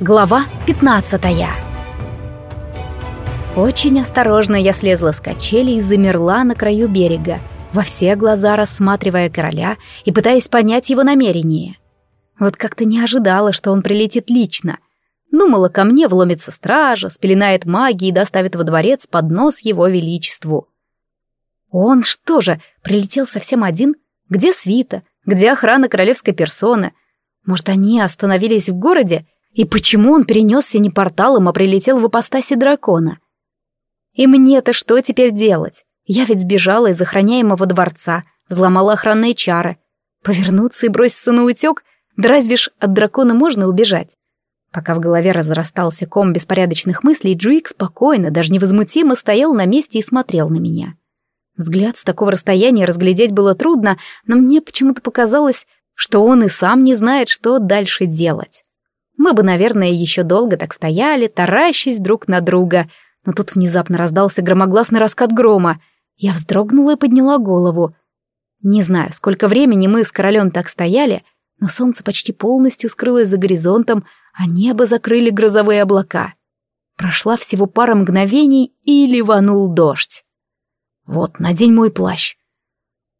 Глава 15 Очень осторожно я слезла с качели и замерла на краю берега, во все глаза рассматривая короля и пытаясь понять его намерение. Вот как-то не ожидала, что он прилетит лично. Думала, ко мне вломится стража, спеленает магии и доставит во дворец под нос его величеству. Он что же, прилетел совсем один? Где свита? Где охрана королевской персоны? Может, они остановились в городе? И почему он перенесся не порталом, а прилетел в ипостаси дракона? И мне-то что теперь делать? Я ведь сбежала из охраняемого дворца, взломала охранные чары. Повернуться и броситься на утек? Да разве ж от дракона можно убежать? Пока в голове разрастался ком беспорядочных мыслей, Джуик спокойно, даже невозмутимо стоял на месте и смотрел на меня. Взгляд с такого расстояния разглядеть было трудно, но мне почему-то показалось, что он и сам не знает, что дальше делать. Мы бы, наверное, еще долго так стояли, таращись друг на друга, но тут внезапно раздался громогласный раскат грома. Я вздрогнула и подняла голову. Не знаю, сколько времени мы с королем так стояли, но солнце почти полностью скрылось за горизонтом, а небо закрыли грозовые облака. Прошла всего пара мгновений, и ливанул дождь. «Вот, надень мой плащ».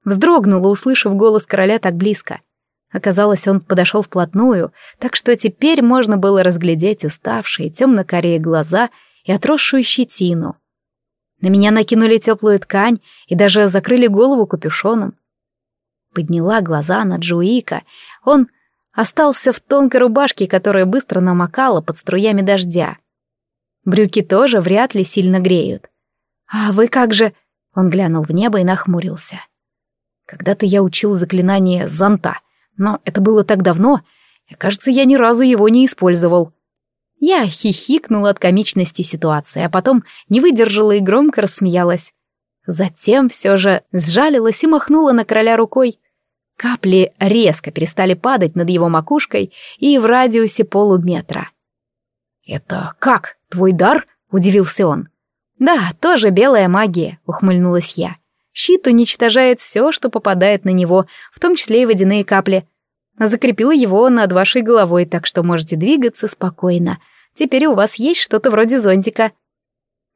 Вздрогнула, услышав голос короля так близко. Оказалось, он подошел вплотную, так что теперь можно было разглядеть уставшие темно-корее глаза и отросшую щетину. На меня накинули теплую ткань и даже закрыли голову капюшоном. Подняла глаза на Джуика. Он остался в тонкой рубашке, которая быстро намокала под струями дождя. Брюки тоже вряд ли сильно греют. «А вы как же...» Он глянул в небо и нахмурился. «Когда-то я учил заклинание зонта — но это было так давно, и, кажется, я ни разу его не использовал. Я хихикнула от комичности ситуации, а потом не выдержала и громко рассмеялась. Затем все же сжалилась и махнула на короля рукой. Капли резко перестали падать над его макушкой и в радиусе полуметра. «Это как? Твой дар?» — удивился он. «Да, тоже белая магия», — ухмыльнулась я. Щит уничтожает все, что попадает на него, в том числе и водяные капли. Закрепила его над вашей головой, так что можете двигаться спокойно. Теперь у вас есть что-то вроде зонтика».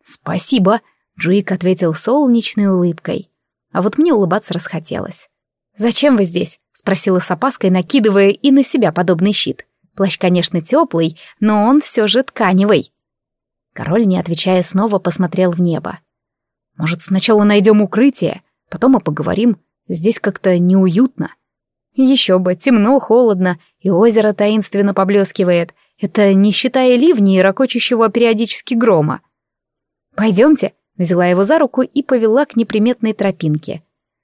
«Спасибо», — Джуик ответил солнечной улыбкой. А вот мне улыбаться расхотелось. «Зачем вы здесь?» — спросила с опаской, накидывая и на себя подобный щит. Плащ, конечно, теплый, но он все же тканевый. Король, не отвечая, снова посмотрел в небо. Может, сначала найдем укрытие, потом и поговорим. Здесь как-то неуютно. Еще бы, темно, холодно, и озеро таинственно поблескивает. Это не считая ливней и ракочущего периодически грома. «Пойдемте», — взяла его за руку и повела к неприметной тропинке.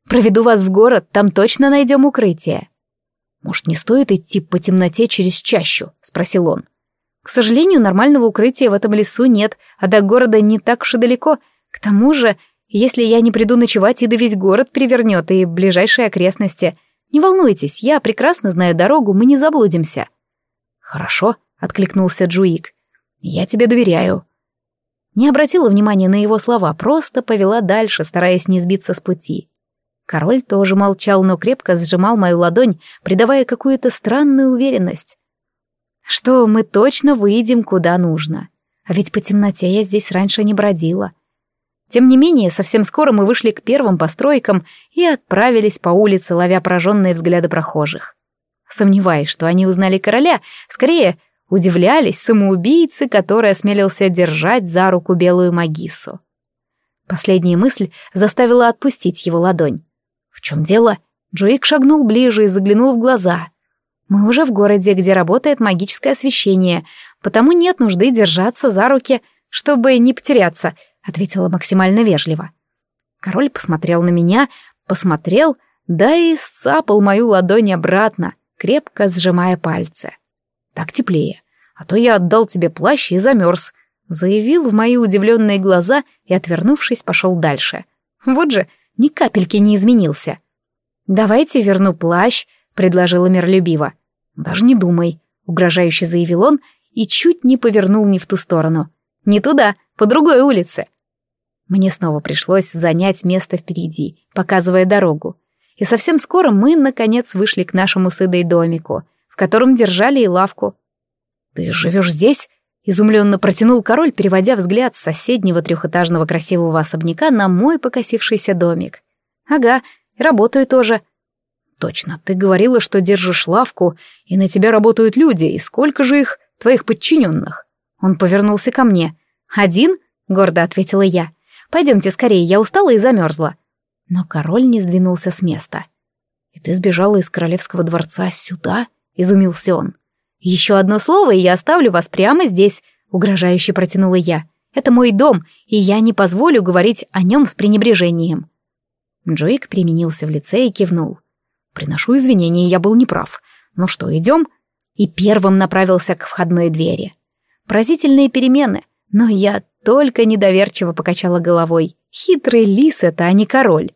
«Проведу вас в город, там точно найдем укрытие». «Может, не стоит идти по темноте через чащу?» — спросил он. «К сожалению, нормального укрытия в этом лесу нет, а до города не так уж и далеко, к тому же, если я не приду ночевать, Ида весь город перевернет и ближайшие окрестности. Не волнуйтесь, я прекрасно знаю дорогу, мы не заблудимся». «Хорошо», — откликнулся Джуик. «Я тебе доверяю». Не обратила внимания на его слова, просто повела дальше, стараясь не сбиться с пути. Король тоже молчал, но крепко сжимал мою ладонь, придавая какую-то странную уверенность. Что мы точно выйдем куда нужно. А ведь по темноте я здесь раньше не бродила. Тем не менее, совсем скоро мы вышли к первым постройкам и отправились по улице, ловя пораженные взгляды прохожих. Сомневаюсь, что они узнали короля, скорее удивлялись самоубийце, который осмелился держать за руку белую магису. Последняя мысль заставила отпустить его ладонь. «В чем дело?» Джуик шагнул ближе и заглянул в глаза. «Мы уже в городе, где работает магическое освещение, потому нет нужды держаться за руки, чтобы не потеряться», — ответила максимально вежливо. Король посмотрел на меня, посмотрел, да и сцапал мою ладонь обратно, крепко сжимая пальцы. «Так теплее, а то я отдал тебе плащ и замерз», — заявил в мои удивленные глаза и, отвернувшись, пошел дальше. Вот же, ни капельки не изменился. «Давайте верну плащ», — предложила миролюбиво. «Даже не думай», — угрожающе заявил он и чуть не повернул не в ту сторону. «Не туда, по другой улице. Мне снова пришлось занять место впереди, показывая дорогу. И совсем скоро мы, наконец, вышли к нашему с домику, в котором держали и лавку. «Ты живешь здесь?» — изумленно протянул король, переводя взгляд с соседнего трехэтажного красивого особняка на мой покосившийся домик. «Ага, работаю тоже». «Точно, ты говорила, что держишь лавку, и на тебя работают люди, и сколько же их, твоих подчиненных?» Он повернулся ко мне. «Один?» — гордо ответила я. «Пойдемте скорее, я устала и замерзла». Но король не сдвинулся с места. «И ты сбежала из королевского дворца сюда?» — изумился он. «Еще одно слово, и я оставлю вас прямо здесь», — угрожающе протянула я. «Это мой дом, и я не позволю говорить о нем с пренебрежением». Джоик применился в лице и кивнул. «Приношу извинения, я был неправ. Ну что, идем?» И первым направился к входной двери. Поразительные перемены, но я только недоверчиво покачала головой. Хитрый лис это, а не король.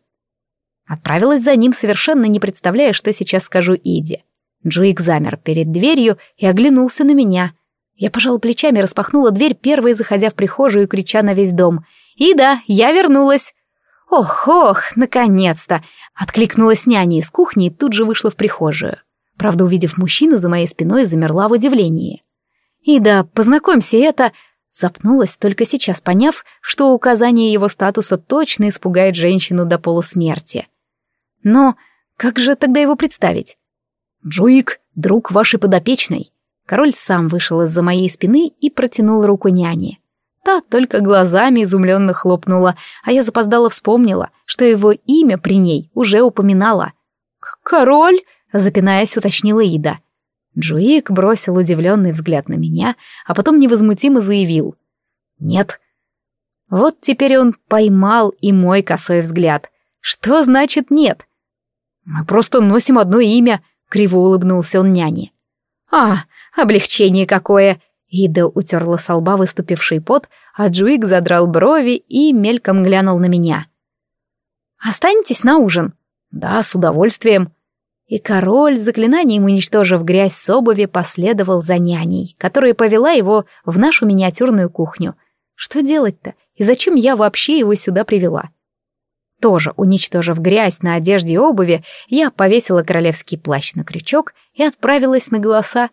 Отправилась за ним, совершенно не представляя, что сейчас скажу Иде. Джуик замер перед дверью и оглянулся на меня. Я пожала плечами, распахнула дверь, первой заходя в прихожую и крича на весь дом. «И да, я вернулась!» «Ох-ох, наконец-то!» Откликнулась няня из кухни и тут же вышла в прихожую. Правда, увидев мужчину за моей спиной, замерла в удивлении. «Ида, познакомься, это...» Запнулась, только сейчас поняв, что указание его статуса точно испугает женщину до полусмерти. Но как же тогда его представить? «Джуик, друг вашей подопечной». Король сам вышел из-за моей спины и протянул руку няне. Та только глазами изумленно хлопнула, а я запоздала вспомнила, что его имя при ней уже упоминала. «Король?» — запинаясь, уточнила Ида. Джуик бросил удивленный взгляд на меня, а потом невозмутимо заявил. «Нет». Вот теперь он поймал и мой косой взгляд. «Что значит нет?» «Мы просто носим одно имя», Криво улыбнулся он няне. «А, облегчение какое!» Ида утерла со лба выступивший пот, а Джуик задрал брови и мельком глянул на меня. «Останетесь на ужин?» «Да, с удовольствием». И король, заклинанием уничтожив грязь с обуви, последовал за няней, которая повела его в нашу миниатюрную кухню. Что делать-то? И зачем я вообще его сюда привела? Тоже уничтожив грязь на одежде и обуви, я повесила королевский плащ на крючок и отправилась на голоса.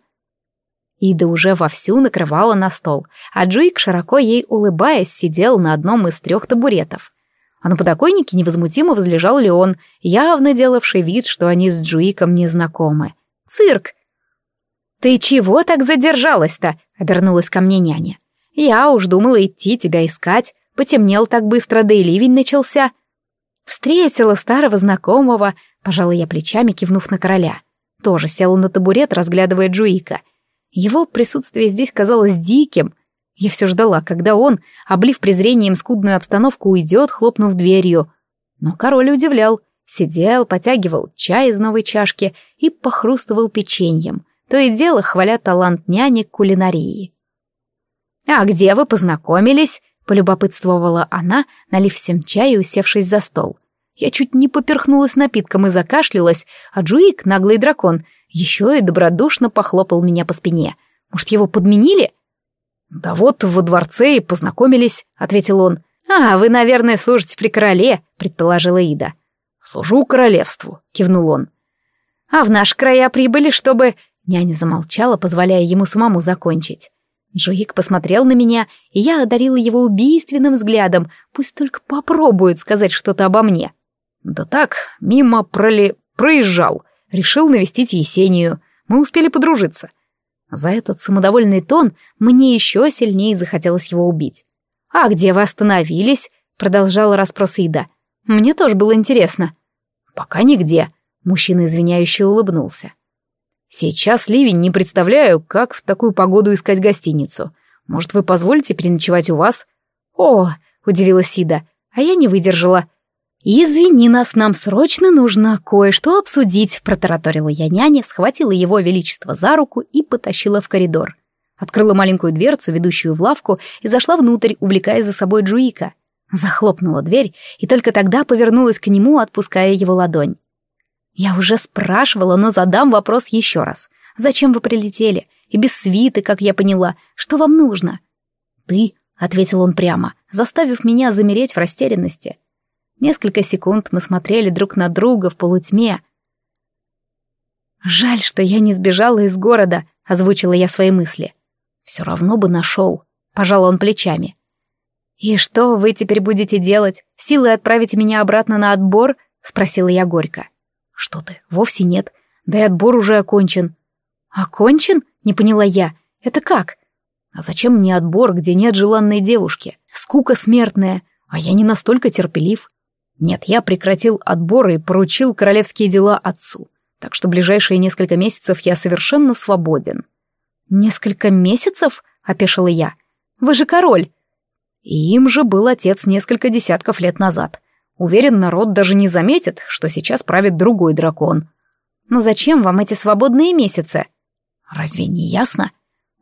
Ида уже вовсю накрывала на стол, а Джуик, широко ей улыбаясь, сидел на одном из трех табуретов. А на подоконнике невозмутимо возлежал Леон, явно делавший вид, что они с Джуиком не знакомы. «Цирк!» «Ты чего так задержалась-то?» — обернулась ко мне няня. «Я уж думала идти тебя искать. Потемнел так быстро, да и ливень начался». Встретила старого знакомого, пожала я плечами, кивнув на короля. Тоже села на табурет, разглядывая Джуика. Его присутствие здесь казалось диким. Я все ждала, когда он, облив презрением скудную обстановку, уйдет, хлопнув дверью. Но король удивлял. Сидел, потягивал чай из новой чашки и похрустывал печеньем, то и дело хваля талант няни к кулинарии. «А где вы познакомились?» — полюбопытствовала она, налив всем чай и усевшись за стол. Я чуть не поперхнулась напитком и закашлялась, а Джуик, наглый дракон, еще и добродушно похлопал меня по спине. Может, его подменили? «Да вот во дворце и познакомились», — ответил он. «А, вы, наверное, служите при короле», — предположила Ида. «Служу королевству», — кивнул он. «А в наш края прибыли, чтобы...» Няня замолчала, позволяя ему самому закончить. Джуик посмотрел на меня, и я одарила его убийственным взглядом, пусть только попробует сказать что-то обо мне. Да так, мимо проли... проезжал, решил навестить Есению, мы успели подружиться. За этот самодовольный тон мне еще сильнее захотелось его убить. «А где вы остановились?» — продолжала расспрос Ида. «Мне тоже было интересно». «Пока нигде», — мужчина извиняюще улыбнулся. Сейчас ливень, не представляю, как в такую погоду искать гостиницу. Может, вы позволите переночевать у вас? О, удивилась Сида, а я не выдержала. «Извини нас, нам срочно нужно кое-что обсудить», — протараторила я няня, схватила его величество за руку и потащила в коридор. Открыла маленькую дверцу, ведущую в лавку, и зашла внутрь, увлекая за собой Джуика. Захлопнула дверь и только тогда повернулась к нему, отпуская его ладонь. Я уже спрашивала, но задам вопрос еще раз. Зачем вы прилетели? И без свиты, как я поняла. Что вам нужно? Ты, — ответил он прямо, заставив меня замереть в растерянности. Несколько секунд мы смотрели друг на друга в полутьме. «Жаль, что я не сбежала из города», — озвучила я свои мысли. Все равно бы нашел. Пожал он плечами. «И что вы теперь будете делать? Силой отправить меня обратно на отбор?» — спросила я горько. «Что ты, вовсе нет. Да и отбор уже окончен». «Окончен?» — не поняла я. «Это как?» «А зачем мне отбор, где нет желанной девушки? Скука смертная, а я не настолько терпелив. Нет, я прекратил отбор и поручил королевские дела отцу, так что ближайшие несколько месяцев я совершенно свободен». «Несколько месяцев?» — опешила я. «Вы же король!» И им же был отец несколько десятков лет назад. Уверен, народ даже не заметит, что сейчас правит другой дракон. Но зачем вам эти свободные месяцы? Разве не ясно?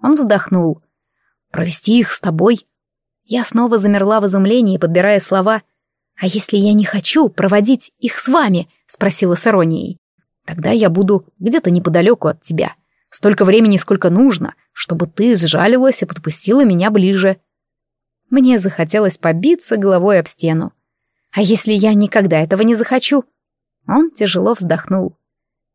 Он вздохнул. Провести их с тобой? Я снова замерла в изумлении, подбирая слова. «А если я не хочу проводить их с вами?» — спросила с иронией. «Тогда я буду где-то неподалеку от тебя. Столько времени, сколько нужно, чтобы ты сжалилась и подпустила меня ближе». Мне захотелось побиться головой об стену. А если я никогда этого не захочу? Он тяжело вздохнул.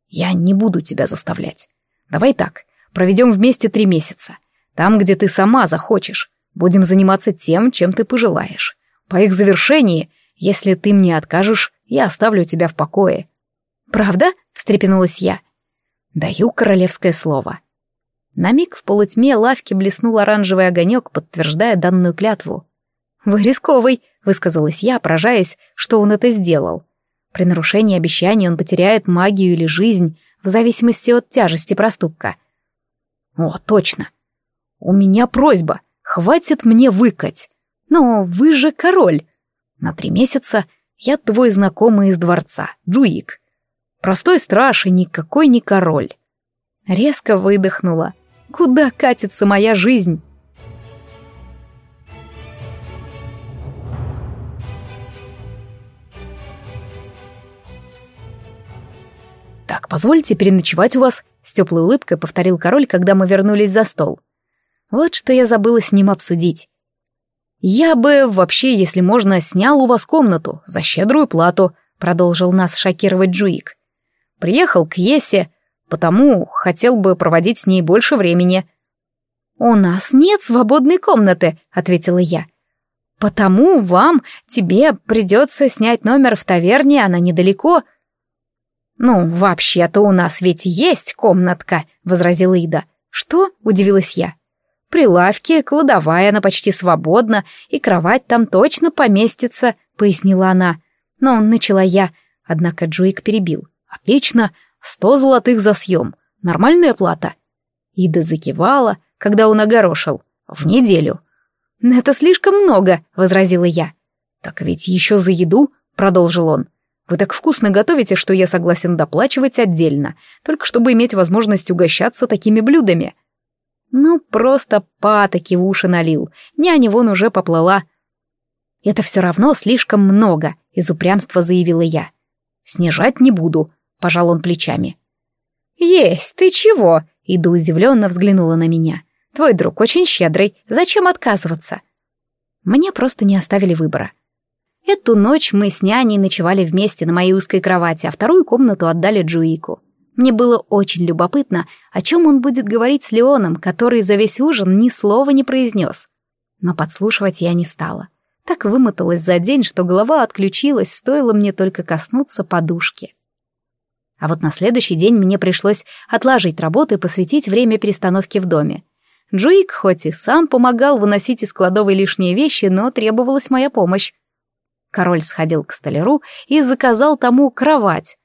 Я не буду тебя заставлять. Давай так, проведем вместе три месяца. Там, где ты сама захочешь. Будем заниматься тем, чем ты пожелаешь. По их завершении, если ты мне откажешь, я оставлю тебя в покое. Правда? встрепенулась я. Даю королевское слово. На миг в полутьме лавки блеснул оранжевый огонек, подтверждая данную клятву. «Вы рисковый», — высказалась я, поражаясь, что он это сделал. При нарушении обещаний он потеряет магию или жизнь, в зависимости от тяжести проступка. «О, точно! У меня просьба, хватит мне выкать! Но вы же король! На три месяца я твой знакомый из дворца, Джуик. Простой страж и никакой не король». Резко выдохнула — Куда катится моя жизнь? «Так, позвольте переночевать у вас», — с теплой улыбкой повторил король, когда мы вернулись за стол. Вот что я забыла с ним обсудить. «Я бы вообще, если можно, снял у вас комнату за щедрую плату», — продолжил нас шокировать Джуик. «Приехал к Есе, потому хотел бы проводить с ней больше времени». «У нас нет свободной комнаты», — ответила я. «Потому вам, тебе придется снять номер в таверне, она недалеко». «Ну, вообще-то у нас ведь есть комнатка», — возразила Ида. «Что?» — удивилась я. «При лавке, кладовая, она почти свободна, и кровать там точно поместится», — пояснила она. Но начала я, однако Джуик перебил. «Отлично, Сто золотых за съем. Нормальная плата?» Ида закивала, когда он огорошил. «В неделю». «Это слишком много», — возразила я. «Так ведь еще за еду», — продолжил он. «Вы так вкусно готовите, что я согласен доплачивать отдельно, только чтобы иметь возможность угощаться такими блюдами». Ну, просто патоки в уши налил. Няня вон уже поплыла. «Это все равно слишком много», — из упрямства заявила я. «Снижать не буду», — пожал он плечами. «Есть, ты чего?» — Иду удивленно взглянула на меня. «Твой друг очень щедрый, зачем отказываться?» Мне просто не оставили выбора. Эту ночь мы с няней ночевали вместе на моей узкой кровати, а вторую комнату отдали Джуику. Мне было очень любопытно, о чем он будет говорить с Леоном, который за весь ужин ни слова не произнес. Но подслушивать я не стала. Так вымоталась за день, что голова отключилась, стоило мне только коснуться подушки. А вот на следующий день мне пришлось отложить работу и посвятить время перестановки в доме. Джуик хоть и сам помогал выносить из кладовой лишние вещи, но требовалась моя помощь. Король сходил к столяру и заказал тому кровать.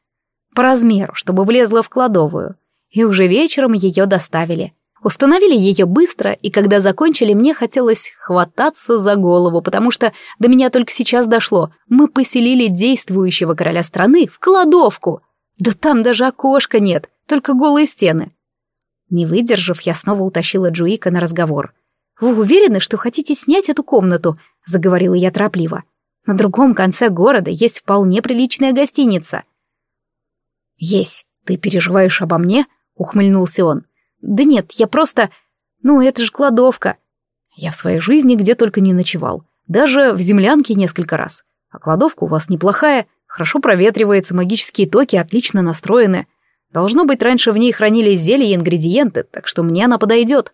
По размеру, чтобы влезла в кладовую. И уже вечером ее доставили. Установили ее быстро, и когда закончили, мне хотелось хвататься за голову, потому что до меня только сейчас дошло. Мы поселили действующего короля страны в кладовку — да там даже окошка нет, только голые стены. Не выдержав, я снова утащила Джуика на разговор. «Вы уверены, что хотите снять эту комнату?» — заговорила я торопливо. «На другом конце города есть вполне приличная гостиница». «Есть. Ты переживаешь обо мне?» — ухмыльнулся он. «Да нет, я просто... Ну, это же кладовка. Я в своей жизни где только не ночевал. Даже в землянке несколько раз. А кладовка у вас неплохая. Хорошо проветривается, магические токи отлично настроены. Должно быть, раньше в ней хранились зелья и ингредиенты, так что мне она подойдет.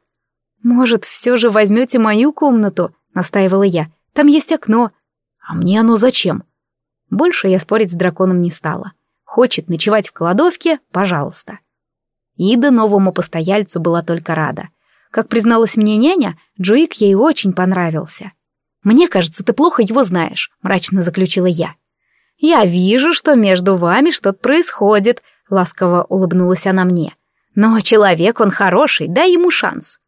«Может, все же возьмете мою комнату?» — настаивала я. «Там есть окно». «А мне оно зачем?» Больше я спорить с драконом не стала. Хочет ночевать в кладовке — пожалуйста. Ида новому постояльцу была только рада. Как призналась мне няня, Джоик ей очень понравился. «Мне кажется, ты плохо его знаешь», — мрачно заключила я. «Я вижу, что между вами что-то происходит», — ласково улыбнулась она мне. «Но человек он хороший, дай ему шанс».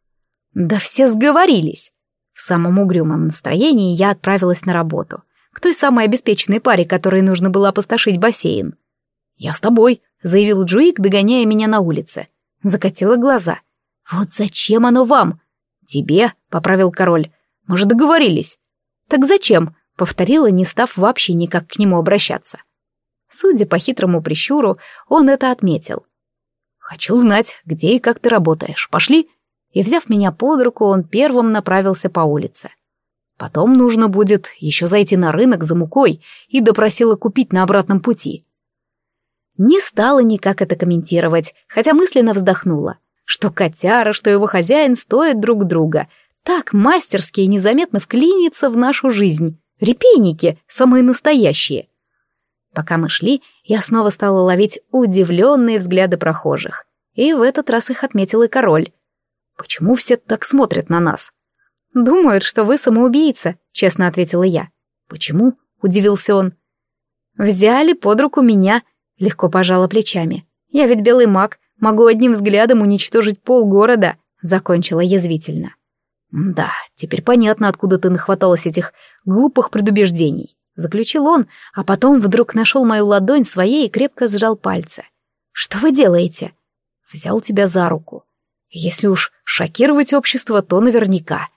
«Да все сговорились». В самом угрюмом настроении я отправилась на работу. К той самой обеспеченной паре, которой нужно было опустошить бассейн. «Я с тобой», — заявил Джуик, догоняя меня на улице. Закатила глаза. «Вот зачем оно вам?» «Тебе», — поправил король. «Мы же договорились». «Так зачем?» — повторила, не став вообще никак к нему обращаться. Судя по хитрому прищуру, он это отметил. «Хочу знать, где и как ты работаешь. Пошли?» И, взяв меня под руку, он первым направился по улице. Потом нужно будет еще зайти на рынок за мукой и допросила купить на обратном пути. Не стала никак это комментировать, хотя мысленно вздохнула, что котяра, что его хозяин стоят друг друга. Так мастерски и незаметно вклиниться в нашу жизнь. Репейники, самые настоящие. Пока мы шли, я снова стала ловить удивленные взгляды прохожих. И в этот раз их отметил и король. Почему все так смотрят на нас? Думают, что вы самоубийца, честно ответила я. Почему? Удивился он. Взяли под руку меня, Легко пожала плечами. «Я ведь белый маг, могу одним взглядом уничтожить полгорода», — закончила язвительно. «Да, теперь понятно, откуда ты нахваталась этих глупых предубеждений», — заключил он, а потом вдруг нашел мою ладонь своей и крепко сжал пальцы. «Что вы делаете?» «Взял тебя за руку. Если уж шокировать общество, то наверняка».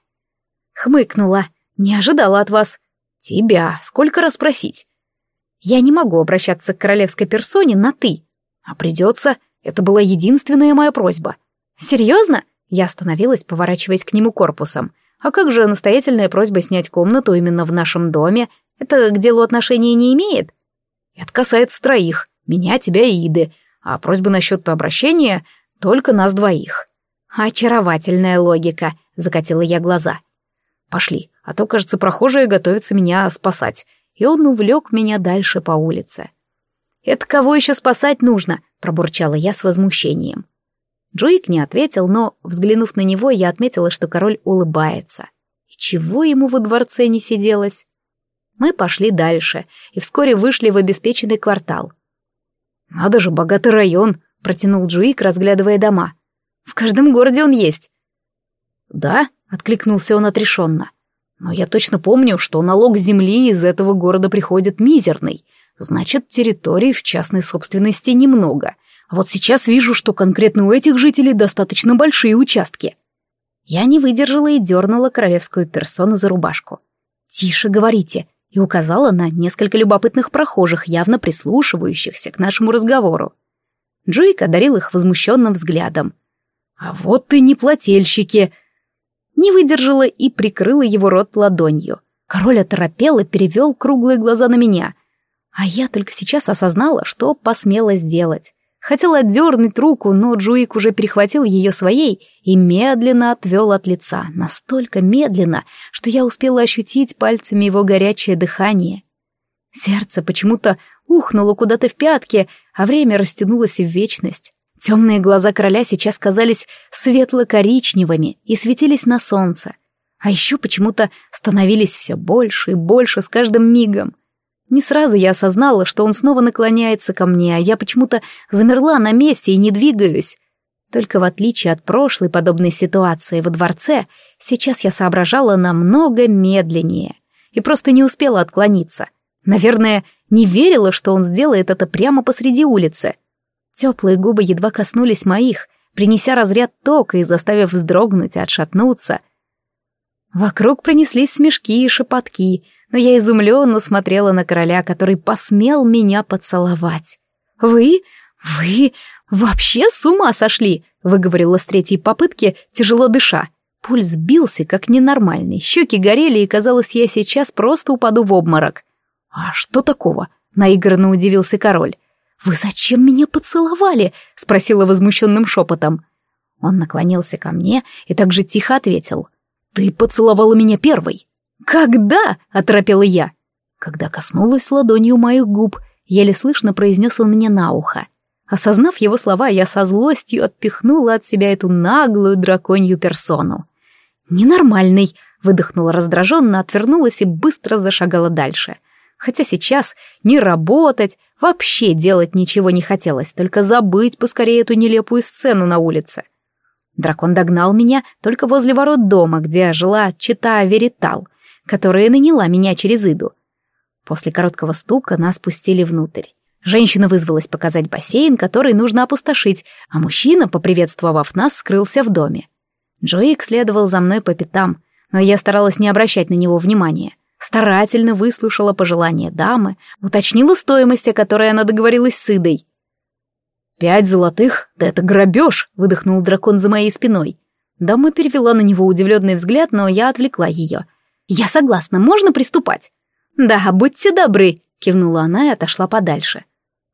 Хмыкнула. «Не ожидала от вас». «Тебя. Сколько раз просить?» Я не могу обращаться к королевской персоне на «ты». А придется. Это была единственная моя просьба. Серьезно? Я остановилась, поворачиваясь к нему корпусом. А как же настоятельная просьба снять комнату именно в нашем доме? Это к делу отношения не имеет? Это касается троих. Меня, тебя и Иды. А просьба насчет обращения только нас двоих. Очаровательная логика, закатила я глаза. Пошли, а то, кажется, прохожие готовятся меня спасать и он увлек меня дальше по улице. «Это кого еще спасать нужно?» — пробурчала я с возмущением. Джуик не ответил, но, взглянув на него, я отметила, что король улыбается. И чего ему во дворце не сиделось? Мы пошли дальше и вскоре вышли в обеспеченный квартал. «Надо же, богатый район!» — протянул Джуик, разглядывая дома. «В каждом городе он есть». «Да?» — откликнулся он отрешенно. Но я точно помню, что налог земли из этого города приходит мизерный. Значит, территорий в частной собственности немного. А вот сейчас вижу, что конкретно у этих жителей достаточно большие участки. Я не выдержала и дернула королевскую персону за рубашку. «Тише говорите», и указала на несколько любопытных прохожих, явно прислушивающихся к нашему разговору. Джуик одарил их возмущенным взглядом. «А вот и не плательщики!» Не выдержала и прикрыла его рот ладонью. Король оторопел и перевел круглые глаза на меня. А я только сейчас осознала, что посмела сделать. Хотела отдернуть руку, но Джуик уже перехватил ее своей и медленно отвел от лица, настолько медленно, что я успела ощутить пальцами его горячее дыхание. Сердце почему-то ухнуло куда-то в пятки, а время растянулось в вечность. Темные глаза короля сейчас казались светло-коричневыми и светились на солнце. А еще почему-то становились все больше и больше с каждым мигом. Не сразу я осознала, что он снова наклоняется ко мне, а я почему-то замерла на месте и не двигаюсь. Только в отличие от прошлой подобной ситуации во дворце, сейчас я соображала намного медленнее и просто не успела отклониться. Наверное, не верила, что он сделает это прямо посреди улицы. Теплые губы едва коснулись моих, принеся разряд тока и заставив вздрогнуть и отшатнуться. Вокруг пронеслись смешки и шепотки, но я изумленно смотрела на короля, который посмел меня поцеловать. «Вы? Вы вообще с ума сошли?» — выговорила с третьей попытки, тяжело дыша. Пульс бился, как ненормальный, щеки горели, и казалось, я сейчас просто упаду в обморок. «А что такого?» — наигранно удивился король. «Вы зачем меня поцеловали?» — спросила возмущенным шепотом. Он наклонился ко мне и также тихо ответил. «Ты поцеловала меня первой!» «Когда?» — оторопела я. Когда коснулась ладонью моих губ, еле слышно произнес он мне на ухо. Осознав его слова, я со злостью отпихнула от себя эту наглую драконью персону. «Ненормальный!» — выдохнула раздраженно, отвернулась и быстро зашагала дальше. Хотя сейчас не работать, вообще делать ничего не хотелось, только забыть поскорее эту нелепую сцену на улице. Дракон догнал меня только возле ворот дома, где жила чита Веритал, которая наняла меня через Иду. После короткого стука нас пустили внутрь. Женщина вызвалась показать бассейн, который нужно опустошить, а мужчина, поприветствовав нас, скрылся в доме. Джоик следовал за мной по пятам, но я старалась не обращать на него внимания. Старательно выслушала пожелания дамы, уточнила стоимость, о которой она договорилась с Идой. «Пять золотых? Да это грабеж!» — выдохнул дракон за моей спиной. Дама перевела на него удивленный взгляд, но я отвлекла ее. «Я согласна, можно приступать?» «Да, будьте добры!» — кивнула она и отошла подальше.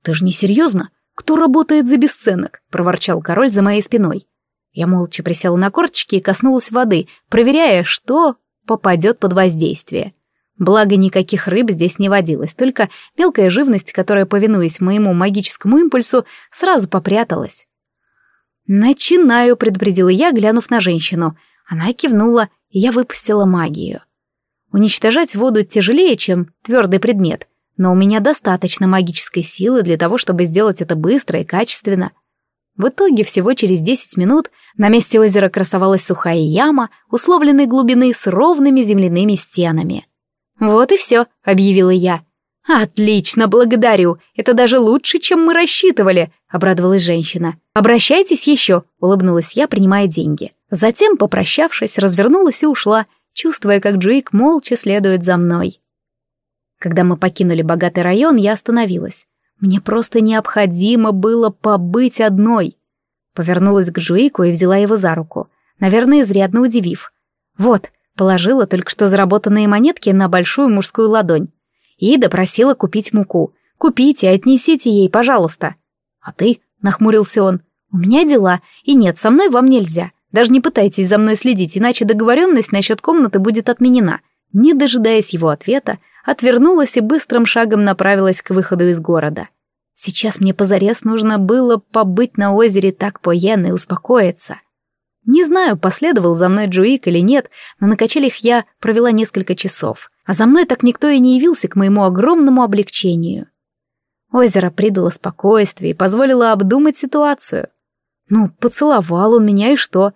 «Ты же не серьезно? Кто работает за бесценок?» — проворчал король за моей спиной. Я молча присела на корточки и коснулась воды, проверяя, что попадет под воздействие. Благо, никаких рыб здесь не водилось, только мелкая живность, которая, повинуясь моему магическому импульсу, сразу попряталась. «Начинаю», — предупредила я, глянув на женщину. Она кивнула, и я выпустила магию. Уничтожать воду тяжелее, чем твердый предмет, но у меня достаточно магической силы для того, чтобы сделать это быстро и качественно. В итоге всего через 10 минут на месте озера красовалась сухая яма, условленной глубины с ровными земляными стенами. «Вот и все», — объявила я. «Отлично, благодарю. Это даже лучше, чем мы рассчитывали», — обрадовалась женщина. «Обращайтесь еще», — улыбнулась я, принимая деньги. Затем, попрощавшись, развернулась и ушла, чувствуя, как Джейк молча следует за мной. Когда мы покинули богатый район, я остановилась. Мне просто необходимо было побыть одной. Повернулась к Джуику и взяла его за руку, наверное, изрядно удивив. «Вот, Положила только что заработанные монетки на большую мужскую ладонь. Ида просила купить муку. «Купите отнесите ей, пожалуйста». «А ты?» — нахмурился он. «У меня дела, и нет, со мной вам нельзя. Даже не пытайтесь за мной следить, иначе договоренность насчет комнаты будет отменена». Не дожидаясь его ответа, отвернулась и быстрым шагом направилась к выходу из города. Сейчас мне позарез нужно было побыть на озере так поенно и успокоиться. Не знаю, последовал за мной Джуик или нет, но на качелях я провела несколько часов, а за мной так никто и не явился к моему огромному облегчению. Озеро придало спокойствие и позволило обдумать ситуацию. Ну, поцеловал он меня и что?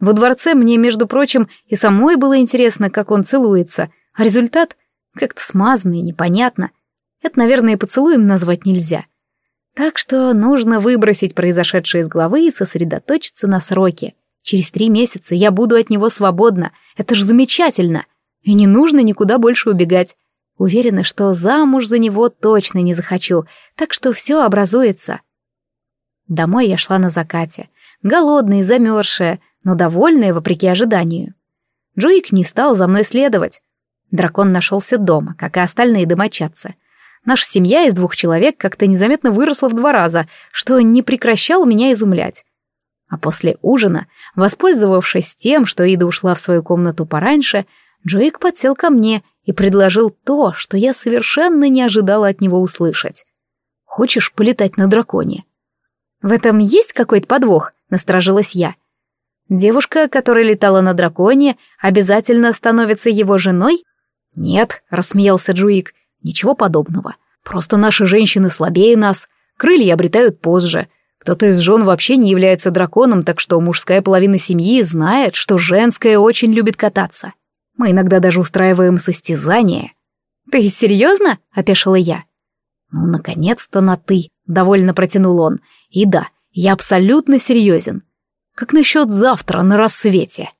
Во дворце мне, между прочим, и самой было интересно, как он целуется, а результат как-то смазанный, непонятно. Это, наверное, поцелуем назвать нельзя. Так что нужно выбросить произошедшее из головы и сосредоточиться на сроке — Через три месяца я буду от него свободна. Это же замечательно. И не нужно никуда больше убегать. Уверена, что замуж за него точно не захочу, так что все образуется. Домой я шла на закате. Голодная и замерзшая, но довольная вопреки ожиданию. Джоик не стал за мной следовать. Дракон нашелся дома, как и остальные домочадцы. Наша семья из двух человек как-то незаметно выросла в два раза, что не прекращало меня изумлять. А после ужина, воспользовавшись тем, что Ида ушла в свою комнату пораньше, Джоик подсел ко мне и предложил то, что я совершенно не ожидала от него услышать. «Хочешь полетать на драконе?» «В этом есть какой-то подвох?» — насторожилась я. «Девушка, которая летала на драконе, обязательно становится его женой?» «Нет», — рассмеялся Джуик, — «ничего подобного. Просто наши женщины слабее нас, крылья обретают позже, кто-то из жен вообще не является драконом, так что мужская половина семьи знает, что женская очень любит кататься. Мы иногда даже устраиваем состязания. «Ты серьезно?» — опешила я. «Ну, наконец-то на «ты», — довольно протянул он. «И да, я абсолютно серьезен. Как насчет завтра на рассвете?»